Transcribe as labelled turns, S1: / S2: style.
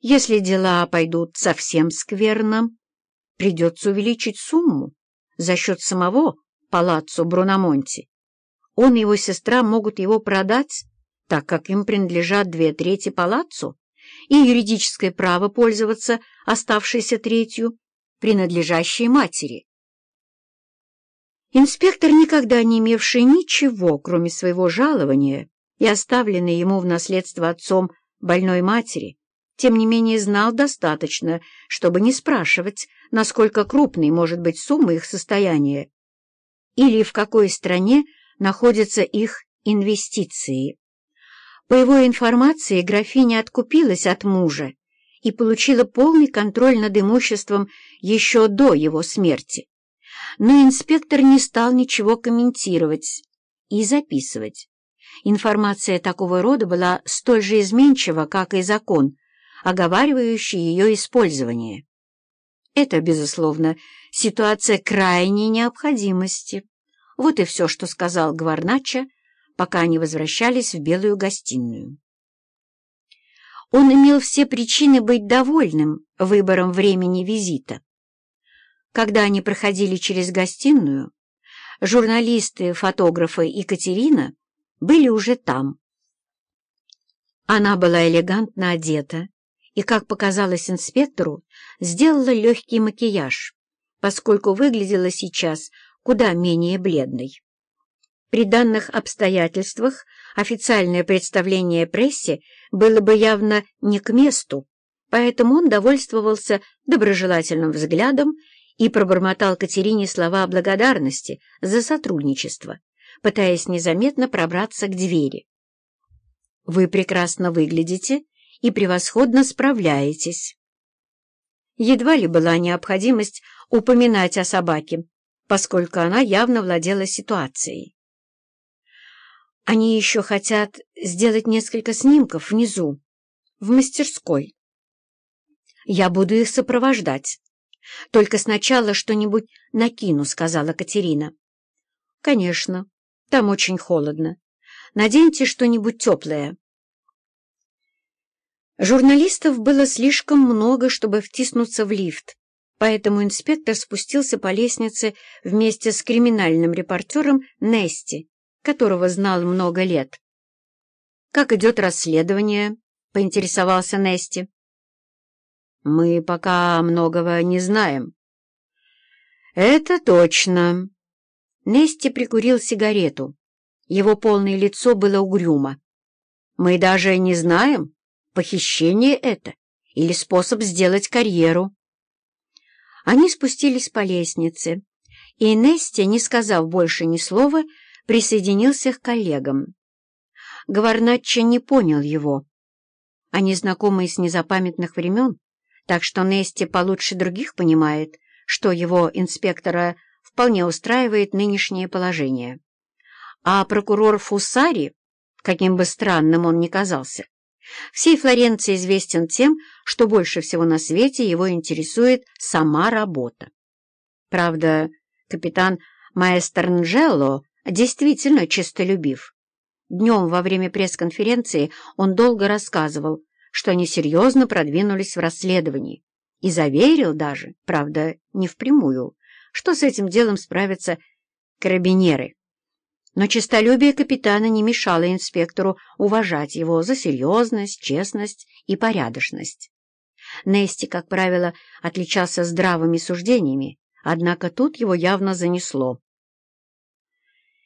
S1: Если дела пойдут совсем скверно, придется увеличить сумму за счет самого палаццо Бруномонти. Он и его сестра могут его продать, так как им принадлежат две трети палаццо, и юридическое право пользоваться оставшейся третью, принадлежащей матери. Инспектор, никогда не имевший ничего, кроме своего жалования, и оставленный ему в наследство отцом больной матери, тем не менее знал достаточно, чтобы не спрашивать, насколько крупной может быть сумма их состояния или в какой стране находятся их инвестиции. По его информации, графиня откупилась от мужа и получила полный контроль над имуществом еще до его смерти. Но инспектор не стал ничего комментировать и записывать. Информация такого рода была столь же изменчива, как и закон, оговаривающий ее использование. Это, безусловно, ситуация крайней необходимости. Вот и все, что сказал Гварнача, пока они возвращались в белую гостиную. Он имел все причины быть довольным выбором времени визита. Когда они проходили через гостиную, журналисты, фотографы и Катерина были уже там. Она была элегантно одета и, как показалось инспектору, сделала легкий макияж, поскольку выглядела сейчас куда менее бледной. При данных обстоятельствах официальное представление прессе было бы явно не к месту, поэтому он довольствовался доброжелательным взглядом и пробормотал Катерине слова благодарности за сотрудничество, пытаясь незаметно пробраться к двери. «Вы прекрасно выглядите и превосходно справляетесь». Едва ли была необходимость упоминать о собаке, поскольку она явно владела ситуацией. Они еще хотят сделать несколько снимков внизу, в мастерской. Я буду их сопровождать. Только сначала что-нибудь накину, сказала Катерина. Конечно, там очень холодно. Наденьте что-нибудь теплое. Журналистов было слишком много, чтобы втиснуться в лифт, поэтому инспектор спустился по лестнице вместе с криминальным репортером Нести, которого знал много лет. «Как идет расследование?» — поинтересовался Нести. «Мы пока многого не знаем». «Это точно». Нести прикурил сигарету. Его полное лицо было угрюмо. «Мы даже не знаем, похищение это или способ сделать карьеру». Они спустились по лестнице, и Нестя, не сказав больше ни слова, присоединился к коллегам. Гварначчо не понял его. Они знакомы с незапамятных времен, так что Нести получше других понимает, что его инспектора вполне устраивает нынешнее положение. А прокурор Фусари, каким бы странным он ни казался, Всей Флоренции известен тем, что больше всего на свете его интересует сама работа. Правда, капитан Маэстернджелло действительно честолюбив. Днем во время пресс-конференции он долго рассказывал, что они серьезно продвинулись в расследовании, и заверил даже, правда, не впрямую, что с этим делом справятся карабинеры. Но честолюбие капитана не мешало инспектору уважать его за серьезность, честность и порядочность. Нести, как правило, отличался здравыми суждениями, однако тут его явно занесло.